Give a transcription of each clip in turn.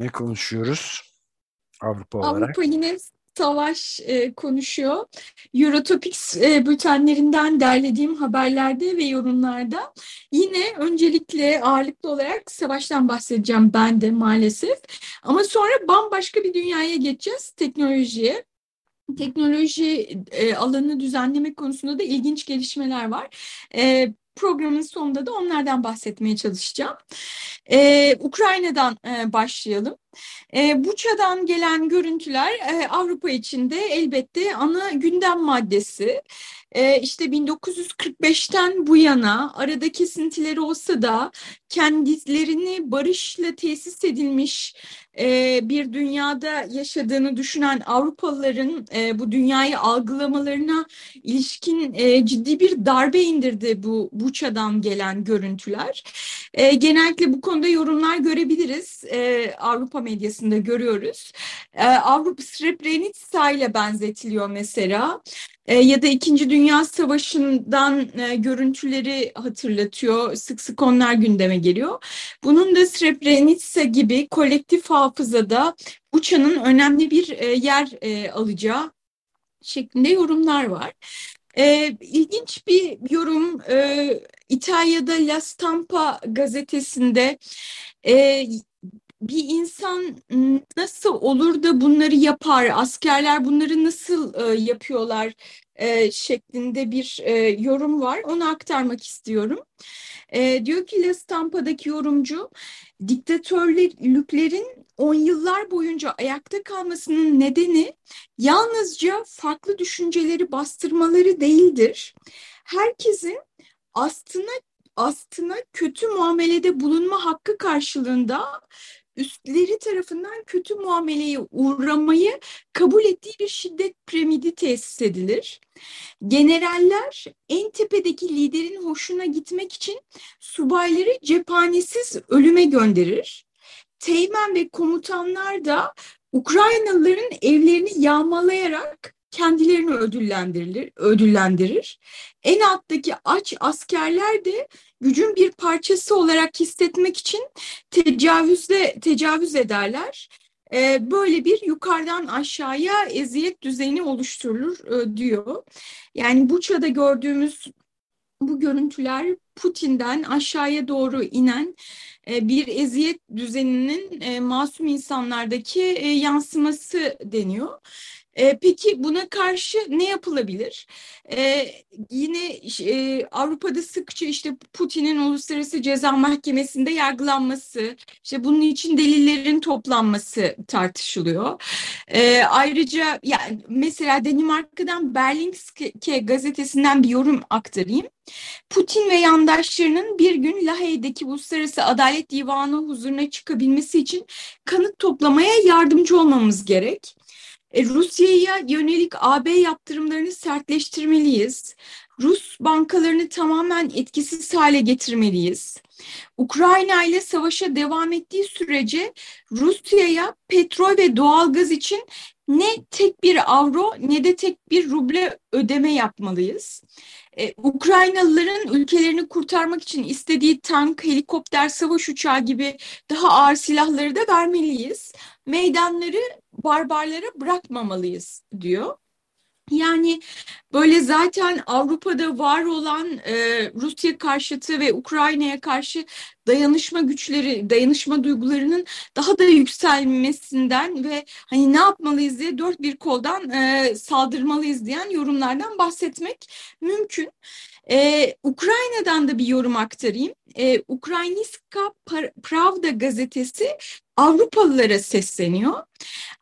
Ne konuşuyoruz Avrupa olarak? Avrupa yine savaş e, konuşuyor. Eurotopics e, bültenlerinden derlediğim haberlerde ve yorumlarda yine öncelikle ağırlıklı olarak savaştan bahsedeceğim ben de maalesef. Ama sonra bambaşka bir dünyaya geçeceğiz, teknolojiye teknoloji e, alanını düzenlemek konusunda da ilginç gelişmeler var. E, programın sonunda da onlardan bahsetmeye çalışacağım. E, Ukrayna'dan e, başlayalım. E, Buça'dan gelen görüntüler e, Avrupa için de elbette ana gündem maddesi. E, işte 1945'ten bu yana arada kesintileri olsa da kendilerini barışla tesis edilmiş e, bir dünyada yaşadığını düşünen Avrupalıların e, bu dünyayı algılamalarına ilişkin e, ciddi bir darbe indirdi bu Buça'dan gelen görüntüler. E, genellikle bu konuda yorumlar görebiliriz. E, Avrupa medyasında görüyoruz. E, Avrupa Srebrenica ile benzetiliyor mesela. E, ya da İkinci Dünya Savaşı'ndan e, görüntüleri hatırlatıyor. Sık sık onlar gündeme geliyor. Bunun da Srebrenica gibi kolektif hafızada Buça'nın önemli bir e, yer e, alacağı şeklinde yorumlar var. E, ilginç bir yorum e, İtalya'da La Stampa gazetesinde e, bir insan nasıl olur da bunları yapar, askerler bunları nasıl e, yapıyorlar e, şeklinde bir e, yorum var. Onu aktarmak istiyorum. E, diyor ki La Stampa'daki yorumcu, diktatörlüklerin on yıllar boyunca ayakta kalmasının nedeni yalnızca farklı düşünceleri bastırmaları değildir. Herkesin aslına aslına kötü muamelede bulunma hakkı karşılığında üstleri tarafından kötü muameleye uğramayı kabul ettiği bir şiddet piramidi tesis edilir. Generaller en tepedeki liderin hoşuna gitmek için subayları cephanesiz ölüme gönderir. Teğmen ve komutanlar da Ukraynalıların evlerini yağmalayarak kendilerini ödüllendirir, ödüllendirir. En alttaki aç askerler de gücün bir parçası olarak hissetmek için tecavüzle tecavüz ederler. Ee, böyle bir yukarıdan aşağıya eziyet düzeni oluşturulur e, diyor. Yani Buça'da gördüğümüz bu görüntüler Putin'den aşağıya doğru inen e, bir eziyet düzeninin e, masum insanlardaki yansıması deniyor. E, peki buna karşı ne yapılabilir? E, yine e, Avrupa'da sıkça işte Putin'in Uluslararası Ceza Mahkemesi'nde yargılanması, işte bunun için delillerin toplanması tartışılıyor. E, ayrıca yani mesela Danimarka'dan Berlingske gazetesinden bir yorum aktarayım. Putin ve yandaşlarının bir gün Lahey'deki Uluslararası Adalet Divanı huzuruna çıkabilmesi için kanıt toplamaya yardımcı olmamız gerek. E, Rusya'ya yönelik AB yaptırımlarını sertleştirmeliyiz. Rus bankalarını tamamen etkisiz hale getirmeliyiz. Ukrayna ile savaşa devam ettiği sürece Rusya'ya petrol ve doğalgaz için ne tek bir avro ne de tek bir ruble ödeme yapmalıyız. Ee, Ukraynalıların ülkelerini kurtarmak için istediği tank, helikopter, savaş uçağı gibi daha ağır silahları da vermeliyiz. Meydanları barbarlara bırakmamalıyız diyor. Yani böyle zaten Avrupa'da var olan e, Rusya karşıtı ve Ukrayna'ya karşı dayanışma güçleri, dayanışma duygularının daha da yükselmesinden ve hani ne yapmalıyız diye dört bir koldan e, saldırmalıyız diyen yorumlardan bahsetmek mümkün. Ee, Ukrayna'dan da bir yorum aktarayım. Ee, Ukrayniska Pravda gazetesi Avrupalılara sesleniyor.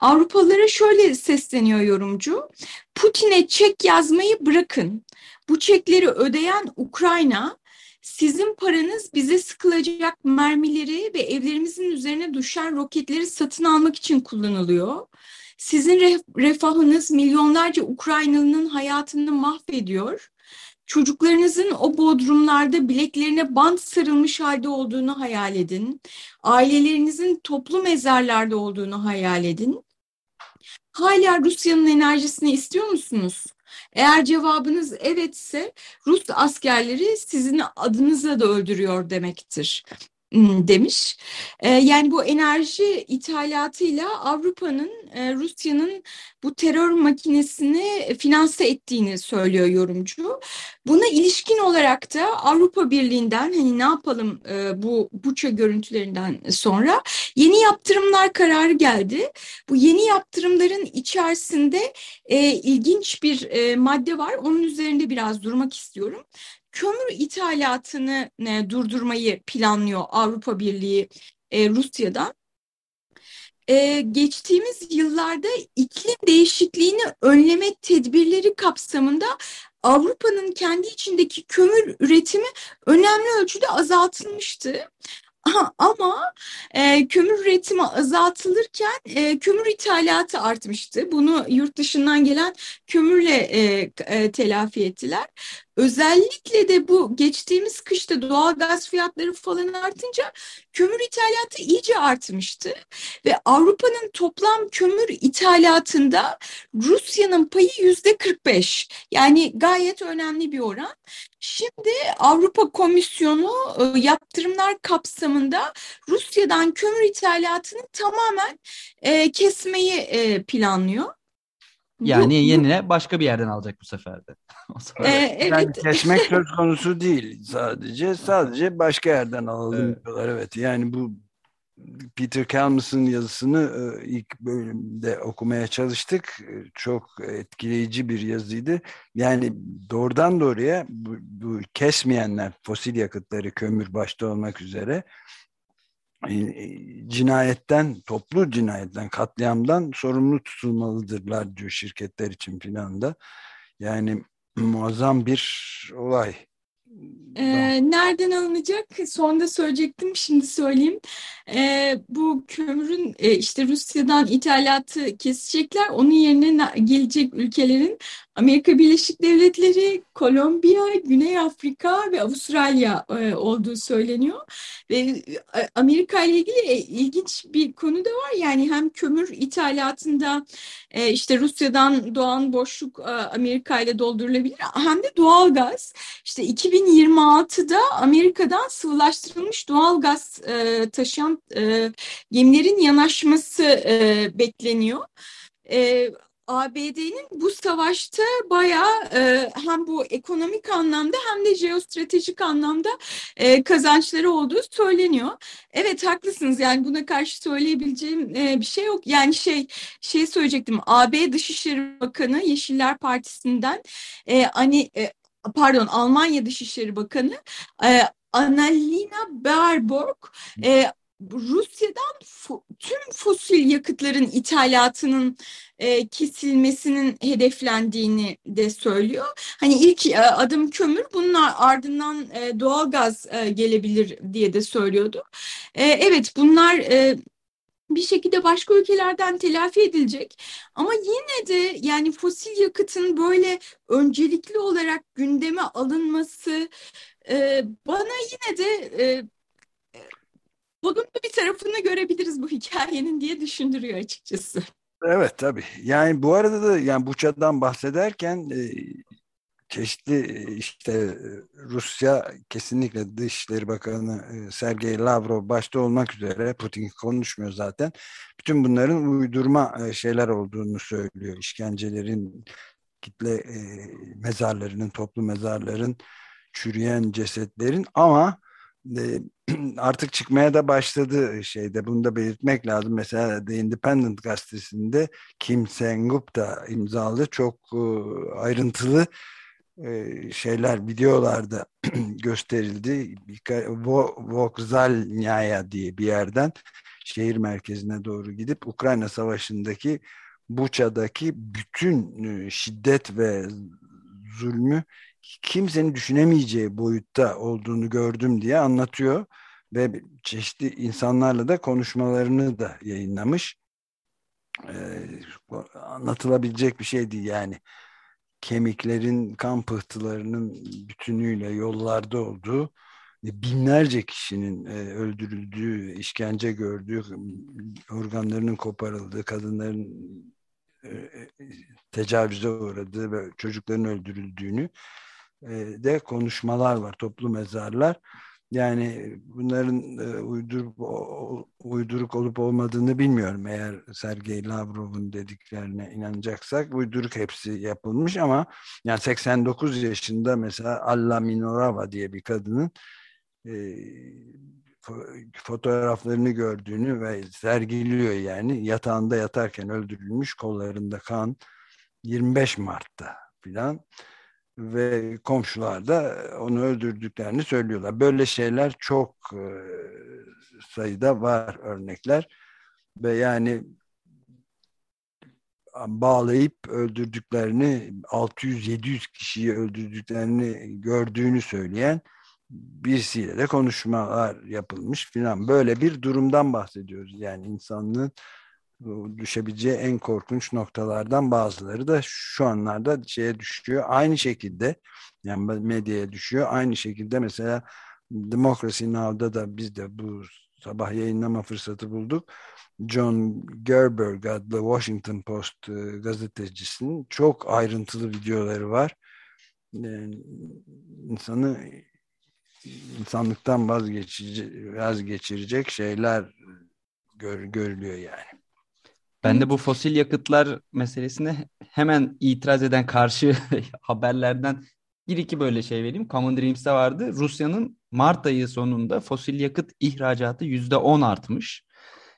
Avrupalılara şöyle sesleniyor yorumcu. Putin'e çek yazmayı bırakın. Bu çekleri ödeyen Ukrayna sizin paranız bize sıkılacak mermileri ve evlerimizin üzerine düşen roketleri satın almak için kullanılıyor. Sizin refahınız milyonlarca Ukraynalı'nın hayatını mahvediyor. Çocuklarınızın o bodrumlarda bileklerine bant sarılmış halde olduğunu hayal edin. Ailelerinizin toplu mezarlarda olduğunu hayal edin. Hala Rusya'nın enerjisini istiyor musunuz? Eğer cevabınız evetse Rus askerleri sizin adınıza da öldürüyor demektir demiş. Ee, yani bu enerji ithalatıyla Avrupa'nın Rusya'nın bu terör makinesini finanse ettiğini söylüyor yorumcu. Buna ilişkin olarak da Avrupa Birliği'nden hani ne yapalım bu Buça görüntülerinden sonra yeni yaptırımlar kararı geldi. Bu yeni yaptırımların içerisinde ilginç bir madde var. Onun üzerinde biraz durmak istiyorum kömür ithalatını e, durdurmayı planlıyor Avrupa Birliği e, Rusya'dan. E, geçtiğimiz yıllarda iklim değişikliğini önleme tedbirleri kapsamında Avrupa'nın kendi içindeki kömür üretimi önemli ölçüde azaltılmıştı. Ama e, kömür üretimi azaltılırken e, kömür ithalatı artmıştı. Bunu yurt dışından gelen kömürle e, e, telafi ettiler. Özellikle de bu geçtiğimiz kışta doğal gaz fiyatları falan artınca kömür ithalatı iyice artmıştı. Ve Avrupa'nın toplam kömür ithalatında Rusya'nın payı yüzde 45. Yani gayet önemli bir oran. Şimdi Avrupa Komisyonu e, yaptırımlar kapsamında Rusya'dan kömür ithalatını tamamen e, kesmeyi e, planlıyor. Yani bu, yenine başka bir yerden alacak bu sefer de. ee, evet. Yani kesmek söz konusu değil sadece. Sadece başka yerden alalım evet. diyorlar. Evet. Yani bu Peter Kalmus'un yazısını e, ilk bölümde okumaya çalıştık. E, çok etkileyici bir yazıydı. Yani doğrudan doğruya bu, bu kesmeyenler, fosil yakıtları, kömür başta olmak üzere cinayetten, toplu cinayetten, katliamdan sorumlu tutulmalıdırlar diyor şirketler için filan da. Yani muazzam bir olay. Ee, nereden alınacak? Sonda söyleyecektim, şimdi söyleyeyim. Ee, bu kömürün e, işte Rusya'dan ithalatı kesecekler. Onun yerine gelecek ülkelerin Amerika Birleşik Devletleri, Kolombiya, Güney Afrika ve Avustralya e, olduğu söyleniyor. Ve e, Amerika ile ilgili e, ilginç bir konu da var. Yani hem kömür ithalatında e, işte Rusya'dan doğan boşluk e, Amerika ile doldurulabilir hem de doğal gaz. İşte 2026'da Amerika'dan sıvılaştırılmış doğal gaz e, taşıyan e, gemilerin yanaşması e, bekleniyor. E, ABD'nin bu savaşta bayağı e, hem bu ekonomik anlamda hem de jeostratejik anlamda e, kazançları olduğu söyleniyor. Evet haklısınız yani buna karşı söyleyebileceğim e, bir şey yok. Yani şey şey söyleyecektim AB Dışişleri Bakanı Yeşiller Partisi'nden e, hani e, pardon Almanya Dışişleri Bakanı e, Annalena Baerbock e, Rusya'dan tüm fosil yakıtların ithalatının e, kesilmesinin hedeflendiğini de söylüyor. Hani ilk e, adım kömür, bunun ardından e, doğalgaz e, gelebilir diye de söylüyordu. E, evet bunlar e, bir şekilde başka ülkelerden telafi edilecek. Ama yine de yani fosil yakıtın böyle öncelikli olarak gündeme alınması e, bana yine de e, olumlu bir tarafını görebiliriz bu hikayenin diye düşündürüyor açıkçası. Evet tabii. Yani bu arada da yani Buça'dan bahsederken e, çeşitli işte Rusya kesinlikle Dışişleri Bakanı Sergey Lavrov başta olmak üzere Putin konuşmuyor zaten. Bütün bunların uydurma şeyler olduğunu söylüyor. İşkencelerin kitle mezarlarının, toplu mezarların, çürüyen cesetlerin ama artık çıkmaya da başladı şeyde. Bunu da belirtmek lazım. Mesela The Independent gazetesinde Kim Sen-Gupta imzalı çok ayrıntılı şeyler, videolarda gösterildi. Vokzalnyaya diye bir yerden şehir merkezine doğru gidip Ukrayna Savaşı'ndaki Buça'daki bütün e, şiddet ve zulmü kimsenin düşünemeyeceği boyutta olduğunu gördüm diye anlatıyor ve çeşitli insanlarla da konuşmalarını da yayınlamış. Ee, anlatılabilecek bir şey değil yani kemiklerin, kan pıhtılarının bütünüyle yollarda olduğu binlerce kişinin e, öldürüldüğü, işkence gördüğü, organlarının koparıldığı, kadınların e, e, tecavüze uğradığı ve çocukların öldürüldüğünü de konuşmalar var, toplu mezarlar. Yani bunların e, uydurup, uyduruk olup olmadığını bilmiyorum. Eğer Sergey Lavrov'un dediklerine inanacaksak uyduruk hepsi yapılmış ama yani 89 yaşında mesela Alla Minorava diye bir kadının e, fotoğraflarını gördüğünü ve sergiliyor yani yatağında yatarken öldürülmüş kollarında kan 25 Mart'ta filan ve komşular da onu öldürdüklerini söylüyorlar. Böyle şeyler çok e, sayıda var örnekler ve yani bağlayıp öldürdüklerini 600-700 kişiyi öldürdüklerini gördüğünü söyleyen birisiyle de konuşmalar yapılmış filan. Böyle bir durumdan bahsediyoruz. Yani insanlığın düşebileceği en korkunç noktalardan bazıları da şu anlarda şeye düşüyor. Aynı şekilde yani medyaya düşüyor. Aynı şekilde mesela Democracy Now'da da biz de bu sabah yayınlama fırsatı bulduk. John Gerberg adlı Washington Post e, gazetecisinin çok ayrıntılı videoları var. Yani insanı insanlıktan vazgeçici, vazgeçirecek şeyler gör, görülüyor yani. Ben de bu fosil yakıtlar meselesine hemen itiraz eden karşı haberlerden bir iki böyle şey vereyim. Common Dreams'te vardı. Rusya'nın Mart ayı sonunda fosil yakıt ihracatı yüzde on artmış.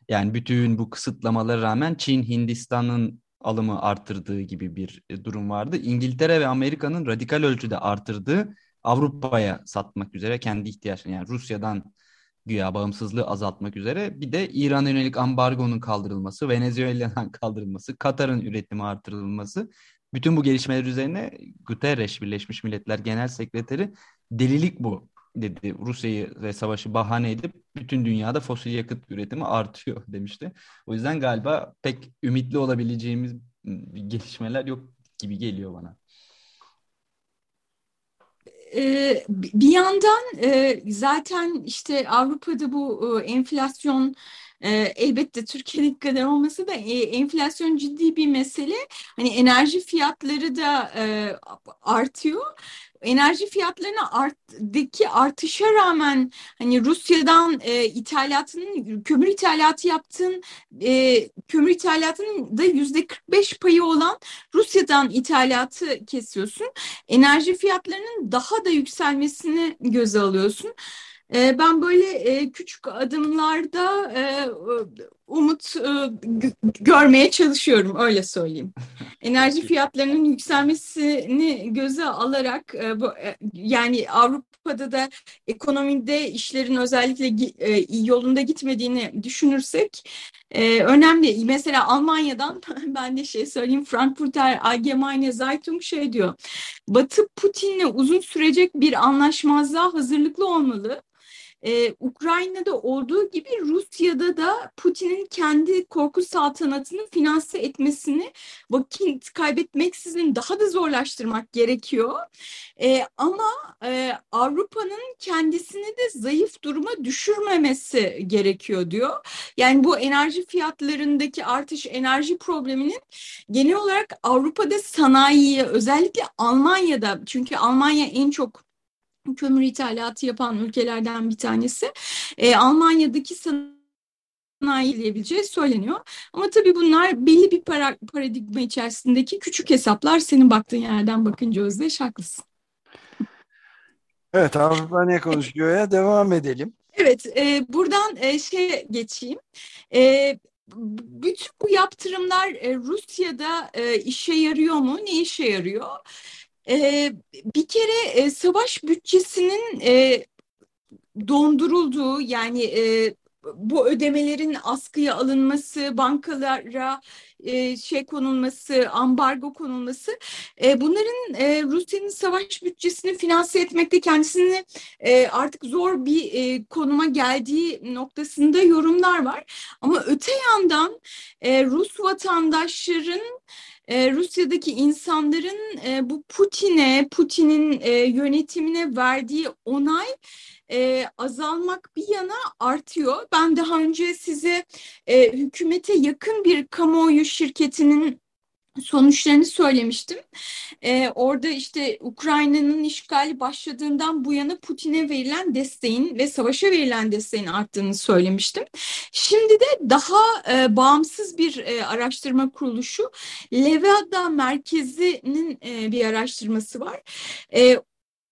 Yani bütün bu kısıtlamalara rağmen Çin, Hindistan'ın alımı arttırdığı gibi bir e, durum vardı. İngiltere ve Amerika'nın radikal ölçüde arttırdığı Avrupa'ya satmak üzere kendi ihtiyaçlarını yani Rusya'dan güya bağımsızlığı azaltmak üzere. Bir de İran yönelik ambargonun kaldırılması, Venezuela'dan kaldırılması, Katar'ın üretimi artırılması. Bütün bu gelişmeler üzerine Guterres Birleşmiş Milletler Genel Sekreteri delilik bu dedi. Rusya'yı ve savaşı bahane edip bütün dünyada fosil yakıt üretimi artıyor demişti. O yüzden galiba pek ümitli olabileceğimiz gelişmeler yok gibi geliyor bana. Bir yandan zaten işte Avrupa'da bu enflasyon e, elbette Türkiye'deki kadar olması da enflasyon ciddi bir mesele. Hani enerji fiyatları da artıyor enerji fiyatlarına arttaki artışa rağmen hani Rusya'dan e, ithalatının kömür ithalatı yaptığın e, kömür ithalatının da yüzde 45 payı olan Rusya'dan ithalatı kesiyorsun. Enerji fiyatlarının daha da yükselmesini göze alıyorsun. E, ben böyle e, küçük adımlarda e, umut görmeye çalışıyorum öyle söyleyeyim. Enerji fiyatlarının yükselmesini göze alarak yani Avrupa'da da ekonomide işlerin özellikle yolunda gitmediğini düşünürsek önemli. Mesela Almanya'dan ben de şey söyleyeyim Frankfurter Allgemeine Zeitung şey diyor. Batı Putin'le uzun sürecek bir anlaşmazlığa hazırlıklı olmalı ee, Ukrayna'da olduğu gibi Rusya'da da Putin'in kendi korku saltanatını finanse etmesini vakit kaybetmeksizin daha da zorlaştırmak gerekiyor. Ee, ama e, Avrupa'nın kendisini de zayıf duruma düşürmemesi gerekiyor diyor. Yani bu enerji fiyatlarındaki artış enerji probleminin genel olarak Avrupa'da sanayiye özellikle Almanya'da çünkü Almanya en çok kömür ithalatı yapan ülkelerden bir tanesi. E, Almanya'daki sanayileyebileceği söyleniyor. Ama tabii bunlar belli bir para, paradigma içerisindeki küçük hesaplar. Senin baktığın yerden bakınca Özdeş haklısın. Evet Avrupa ne konuşuyor ya devam edelim. Evet e, buradan e, şeye geçeyim. E, bütün bu yaptırımlar e, Rusya'da e, işe yarıyor mu? Ne işe yarıyor? E, bir kere e, savaş bütçesinin e, dondurulduğu yani e, bu ödemelerin askıya alınması, bankalara e, şey konulması, ambargo konulması e, bunların e, Rusya'nın savaş bütçesini finanse etmekte kendisini e, artık zor bir e, konuma geldiği noktasında yorumlar var. Ama öte yandan e, Rus vatandaşların e, Rusya'daki insanların e, bu Putin'e, Putin'in e, yönetimine verdiği onay e, azalmak bir yana artıyor. Ben daha önce size e, hükümete yakın bir kamuoyu şirketinin sonuçlarını söylemiştim. Ee, orada işte Ukrayna'nın işgali başladığından bu yana Putin'e verilen desteğin ve savaşa verilen desteğin arttığını söylemiştim. Şimdi de daha e, bağımsız bir e, araştırma kuruluşu Levada Merkezi'nin e, bir araştırması var. E,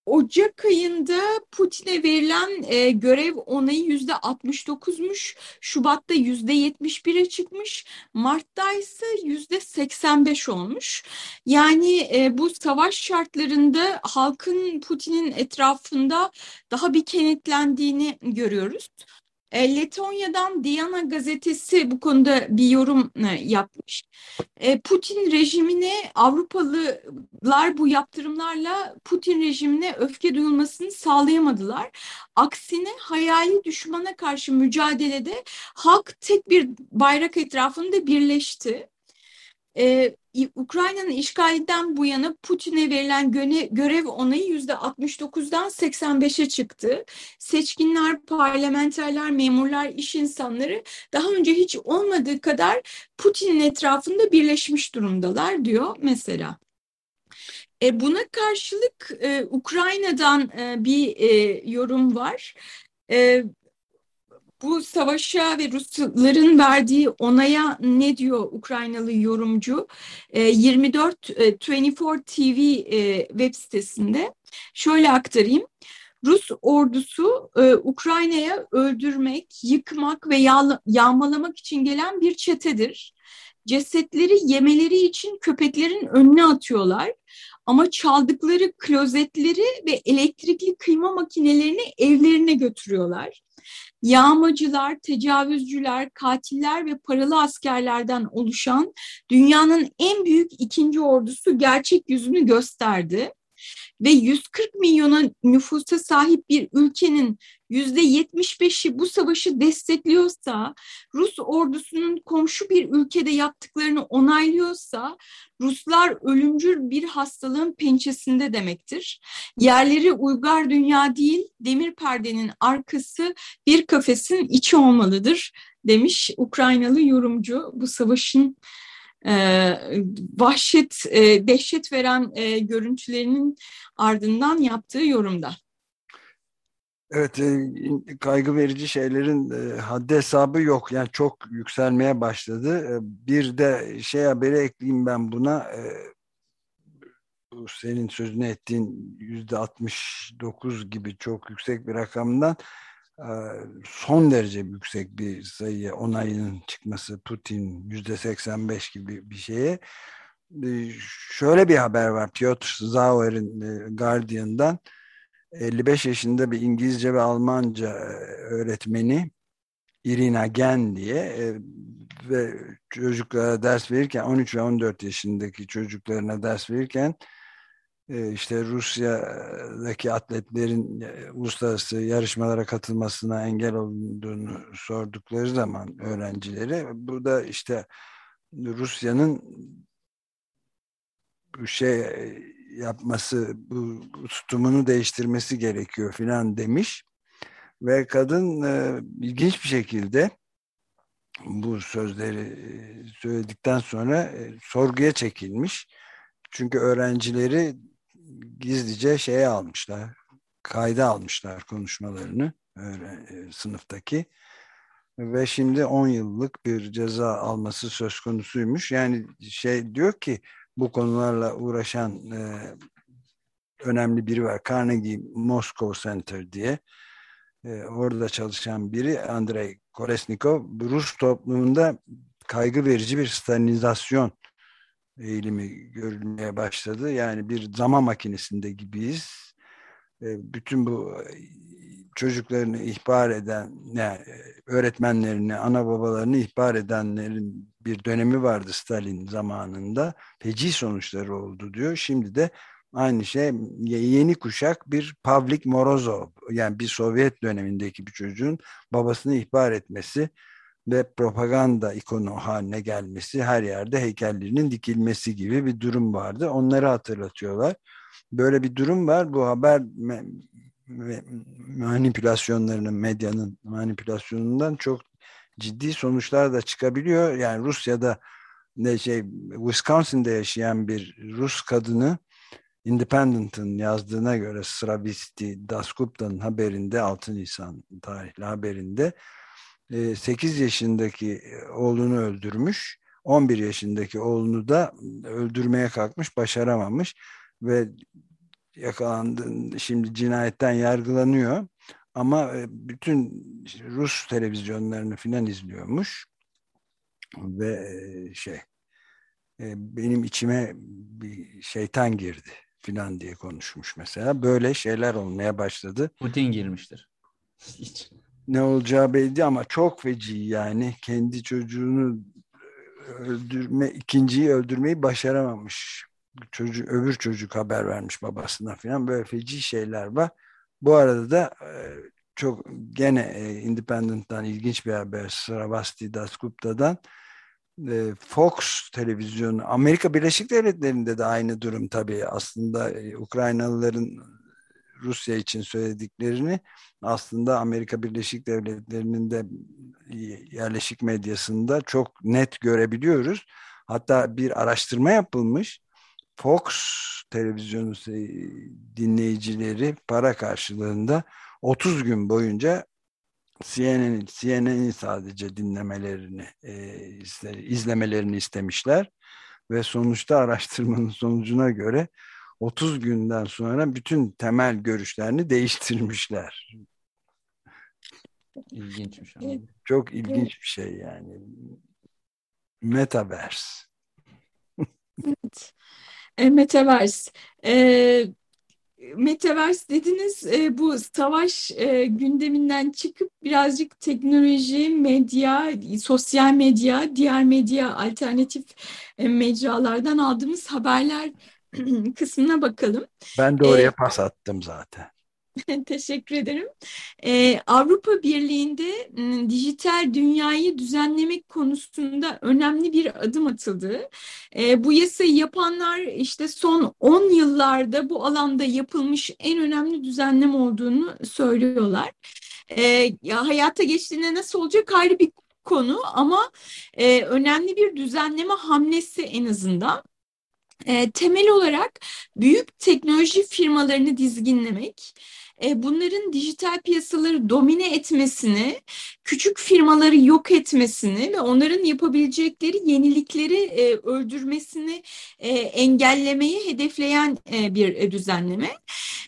Ocak ayında Putin'e verilen e, görev onayı yüzde 69'muş. Şubat'ta yüzde 71'e çıkmış. Mart'ta ise yüzde 85 olmuş. Yani e, bu savaş şartlarında halkın Putin'in etrafında daha bir kenetlendiğini görüyoruz. E, Letonya'dan Diana gazetesi bu konuda bir yorum e, yapmış. E, Putin rejimine Avrupalılar bu yaptırımlarla Putin rejimine öfke duyulmasını sağlayamadılar. Aksine hayali düşmana karşı mücadelede halk tek bir bayrak etrafında birleşti. Ee, Ukrayna'nın işgalinden bu yana Putin'e verilen göne, görev onayı yüzde 69'dan 85'e çıktı. Seçkinler, parlamenterler, memurlar, iş insanları daha önce hiç olmadığı kadar Putin'in etrafında birleşmiş durumdalar diyor mesela. E, buna karşılık e, Ukrayna'dan e, bir e, yorum var. E, bu savaşa ve Rusların verdiği onaya ne diyor Ukraynalı yorumcu? E, 24 e, 24 TV web sitesinde şöyle aktarayım. Rus ordusu e, Ukrayna'ya öldürmek, yıkmak ve yağ, yağmalamak için gelen bir çetedir. Cesetleri yemeleri için köpeklerin önüne atıyorlar. Ama çaldıkları klozetleri ve elektrikli kıyma makinelerini evlerine götürüyorlar yağmacılar, tecavüzcüler, katiller ve paralı askerlerden oluşan dünyanın en büyük ikinci ordusu gerçek yüzünü gösterdi ve 140 milyona nüfusa sahip bir ülkenin yüzde 75'i bu savaşı destekliyorsa, Rus ordusunun komşu bir ülkede yaptıklarını onaylıyorsa, Ruslar ölümcül bir hastalığın pençesinde demektir. Yerleri uygar dünya değil, demir perdenin arkası bir kafesin içi olmalıdır demiş Ukraynalı yorumcu. Bu savaşın e, vahşet, e, dehşet veren e, görüntülerinin ardından yaptığı yorumda. Evet, e, kaygı verici şeylerin e, haddi hesabı yok. Yani çok yükselmeye başladı. E, bir de şey haberi ekleyeyim ben buna. Bu senin sözünü ettiğin yüzde 69 gibi çok yüksek bir rakamdan son derece yüksek bir sayıya onayının çıkması Putin yüzde 85 gibi bir şeye. Şöyle bir haber var Piotr Zauer'in Guardian'dan 55 yaşında bir İngilizce ve Almanca e, öğretmeni Irina Gen diye e, ve çocuklara ders verirken 13 ve 14 yaşındaki çocuklarına ders verirken e, işte Rusya'daki atletlerin uluslararası yarışmalara katılmasına engel olduğunu sordukları zaman öğrencileri burada işte Rusya'nın bu şey yapması, bu tutumunu değiştirmesi gerekiyor filan demiş. Ve kadın e, ilginç bir şekilde bu sözleri e, söyledikten sonra e, sorguya çekilmiş. Çünkü öğrencileri gizlice şeye almışlar, kayda almışlar konuşmalarını öyle, e, sınıftaki ve şimdi 10 yıllık bir ceza alması söz konusuymuş. Yani şey diyor ki bu konularla uğraşan e, önemli biri var. Carnegie Moscow Center diye. E, orada çalışan biri Andrei Kolesnikov Rus toplumunda kaygı verici bir stalinizasyon eğilimi görülmeye başladı. Yani bir zaman makinesinde gibiyiz. E, bütün bu çocuklarını ihbar eden, yani öğretmenlerini, ana babalarını ihbar edenlerin bir dönemi vardı Stalin zamanında. Feci sonuçları oldu diyor. Şimdi de aynı şey yeni kuşak bir Pavlik Morozov yani bir Sovyet dönemindeki bir çocuğun babasını ihbar etmesi ve propaganda ikonu haline gelmesi, her yerde heykellerinin dikilmesi gibi bir durum vardı. Onları hatırlatıyorlar. Böyle bir durum var. Bu haber manipülasyonlarının, medyanın manipülasyonundan çok ciddi sonuçlar da çıkabiliyor. Yani Rusya'da ne şey Wisconsin'de yaşayan bir Rus kadını Independent'ın yazdığına göre Sravisti Dasgupta'nın haberinde 6 Nisan tarihli haberinde 8 e, yaşındaki oğlunu öldürmüş. 11 yaşındaki oğlunu da öldürmeye kalkmış, başaramamış ve yakalandı. Şimdi cinayetten yargılanıyor. Ama e, bütün Rus televizyonlarını filan izliyormuş. Ve e, şey benim içime bir şeytan girdi filan diye konuşmuş mesela. Böyle şeyler olmaya başladı. Putin girmiştir. Hiç. Ne olacağı belli ama çok feci yani. Kendi çocuğunu öldürme, ikinciyi öldürmeyi başaramamış. Çocuk, öbür çocuk haber vermiş babasına filan. Böyle feci şeyler var. Bu arada da e, çok gene e, Independent'tan ilginç bir haber Sravasti Dasgupta'dan e, Fox televizyonu Amerika Birleşik Devletleri'nde de aynı durum tabii aslında Ukraynalıların Rusya için söylediklerini aslında Amerika Birleşik Devletleri'nin de yerleşik medyasında çok net görebiliyoruz. Hatta bir araştırma yapılmış. Fox televizyonu dinleyicileri para karşılığında 30 gün boyunca CNN'in CNN'in sadece dinlemelerini e, izlemelerini istemişler ve sonuçta araştırmanın sonucuna göre 30 günden sonra bütün temel görüşlerini değiştirmişler. İlginçmiş ama. Çok ilginç bir şey yani. Metaverse. evet. E, Metaverse. E, Metaverse dediniz e, bu savaş e, gündeminden çıkıp birazcık teknoloji, medya, sosyal medya, diğer medya alternatif e, mecralardan aldığımız haberler kısmına bakalım. Ben de oraya ee, pas attım zaten. Teşekkür ederim. Ee, Avrupa Birliği'nde dijital dünyayı düzenlemek konusunda önemli bir adım atıldı. Ee, bu yasayı yapanlar işte son 10 yıllarda bu alanda yapılmış en önemli düzenleme olduğunu söylüyorlar. Ee, ya hayata geçtiğinde nasıl olacak ayrı bir konu ama e, önemli bir düzenleme hamlesi en azından. E, temel olarak büyük teknoloji firmalarını dizginlemek, e, bunların dijital piyasaları domine etmesini, küçük firmaları yok etmesini ve onların yapabilecekleri yenilikleri e, öldürmesini e, engellemeyi hedefleyen e, bir e, düzenleme.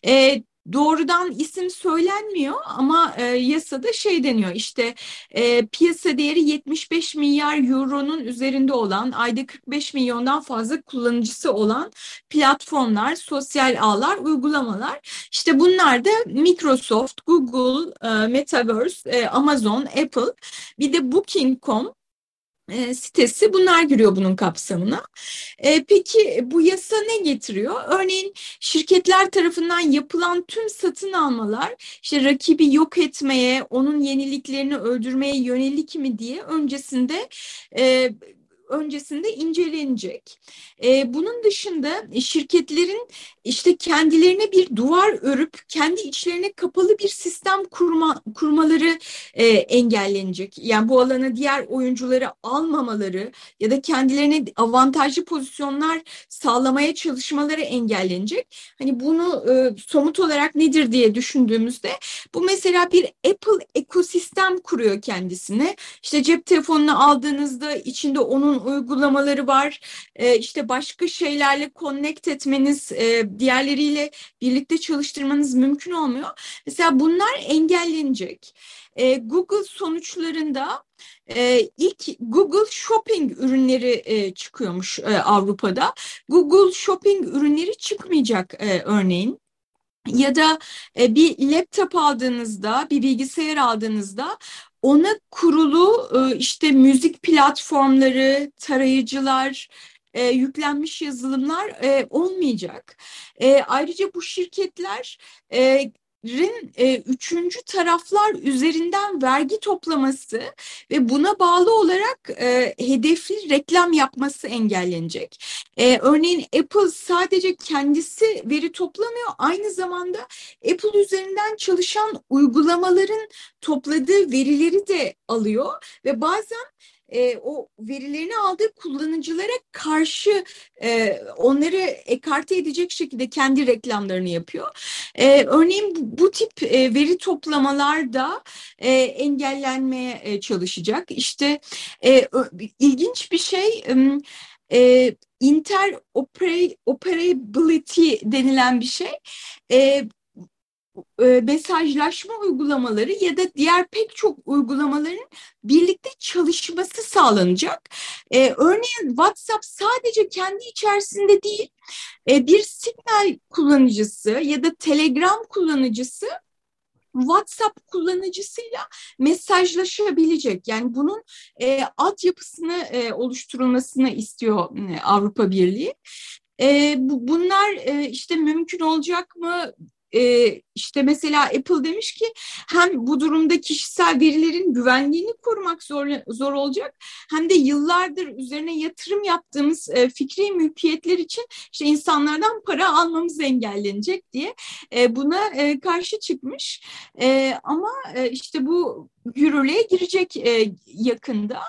E, doğrudan isim söylenmiyor ama e, yasada şey deniyor işte e, piyasa değeri 75 milyar euronun üzerinde olan ayda 45 milyondan fazla kullanıcısı olan platformlar, sosyal ağlar, uygulamalar. İşte bunlar da Microsoft, Google, e, Metaverse, e, Amazon, Apple bir de Booking.com e, sitesi bunlar giriyor bunun kapsamına. E, peki bu yasa ne getiriyor? Örneğin şirketler tarafından yapılan tüm satın almalar işte rakibi yok etmeye, onun yeniliklerini öldürmeye yönelik mi diye öncesinde e, öncesinde incelenecek. E, bunun dışında şirketlerin işte kendilerine bir duvar örüp kendi içlerine kapalı bir sistem kurma, kurmaları e, engellenecek. Yani bu alana diğer oyuncuları almamaları ya da kendilerine avantajlı pozisyonlar sağlamaya çalışmaları engellenecek. Hani bunu e, somut olarak nedir diye düşündüğümüzde bu mesela bir Apple ekosistem kuruyor kendisine. İşte cep telefonunu aldığınızda içinde onun uygulamaları var. E, işte başka şeylerle connect etmeniz, e, diğerleriyle birlikte çalıştırmanız mümkün olmuyor. Mesela bunlar engellenecek. E, Google sonuçlarında e, ilk Google Shopping ürünleri e, çıkıyormuş e, Avrupa'da. Google Shopping ürünleri çıkmayacak e, örneğin ya da e, bir laptop aldığınızda, bir bilgisayar aldığınızda ona kurulu e, işte müzik platformları, tarayıcılar, e, yüklenmiş yazılımlar e, olmayacak. Ayrıca bu şirketler rin e, üçüncü taraflar üzerinden vergi toplaması ve buna bağlı olarak e, hedefli reklam yapması engellenecek. E, örneğin Apple sadece kendisi veri toplamıyor, aynı zamanda Apple üzerinden çalışan uygulamaların topladığı verileri de alıyor ve bazen e, o verilerini aldığı kullanıcılara karşı e, onları ekarte edecek şekilde kendi reklamlarını yapıyor. E, örneğin bu, bu tip e, veri toplamalar da e, engellenmeye e, çalışacak. İşte e, ilginç bir şey... E, interoperability denilen bir şey. E, e, mesajlaşma uygulamaları ya da diğer pek çok uygulamaların birlikte çalışması sağlanacak. E, örneğin WhatsApp sadece kendi içerisinde değil, e, bir Signal kullanıcısı ya da Telegram kullanıcısı WhatsApp kullanıcısıyla mesajlaşabilecek. Yani bunun e, altyapısını e, oluşturulmasını istiyor e, Avrupa Birliği. E, bu, bunlar e, işte mümkün olacak mı e, işte mesela Apple demiş ki hem bu durumda kişisel verilerin güvenliğini korumak zor, zor olacak hem de yıllardır üzerine yatırım yaptığımız e, fikri mülkiyetler için işte insanlardan para almamız engellenecek diye e, buna e, karşı çıkmış. E, ama e, işte bu yürürlüğe girecek e, yakında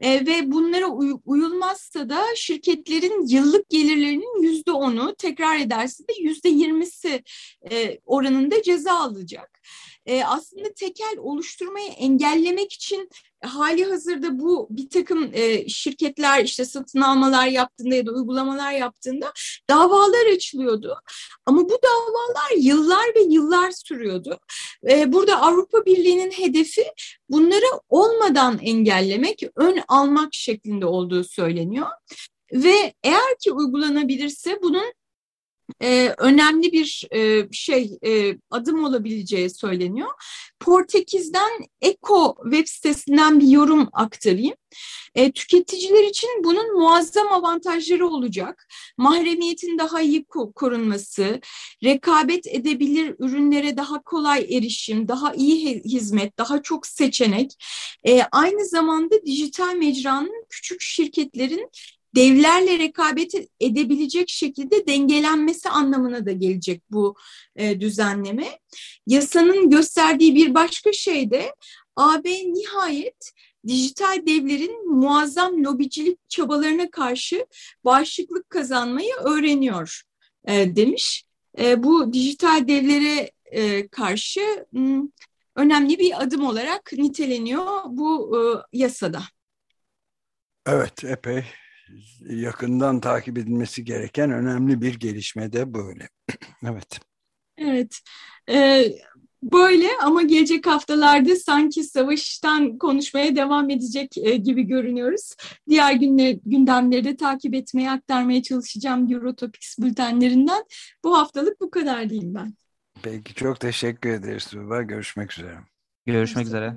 e, ve bunlara uy uyulmazsa da şirketlerin yıllık gelirlerinin yüzde onu tekrar ederse de yüzde yirmisi e, oranında ceza alacak. E, aslında tekel oluşturmayı engellemek için hali hazırda bu bir takım e, şirketler işte satın almalar yaptığında ya da uygulamalar yaptığında davalar açılıyordu. Ama bu davalar yıllar ve yıllar sürüyordu. E, burada Avrupa Birliği'nin hedefi bunları olmadan engellemek, ön almak şeklinde olduğu söyleniyor. Ve eğer ki uygulanabilirse bunun e, önemli bir e, şey e, adım olabileceği söyleniyor. Portekiz'den Eko web sitesinden bir yorum aktarayım. E, tüketiciler için bunun muazzam avantajları olacak. Mahremiyetin daha iyi korunması, rekabet edebilir ürünlere daha kolay erişim, daha iyi hizmet, daha çok seçenek. E, aynı zamanda dijital mecranın küçük şirketlerin devlerle rekabet edebilecek şekilde dengelenmesi anlamına da gelecek bu e, düzenleme. Yasanın gösterdiği bir başka şey de AB nihayet dijital devlerin muazzam lobicilik çabalarına karşı bağışıklık kazanmayı öğreniyor e, demiş. E, bu dijital devlere e, karşı m, önemli bir adım olarak niteleniyor bu e, yasada. Evet, epey yakından takip edilmesi gereken önemli bir gelişme de böyle. evet. Evet. Ee, böyle ama gelecek haftalarda sanki savaştan konuşmaya devam edecek e, gibi görünüyoruz. Diğer günler, gündemleri de takip etmeye, aktarmaya çalışacağım Eurotopics bültenlerinden. Bu haftalık bu kadar diyeyim ben. Peki çok teşekkür ederiz Tuğba. Görüşmek üzere. Görüşmek üzere.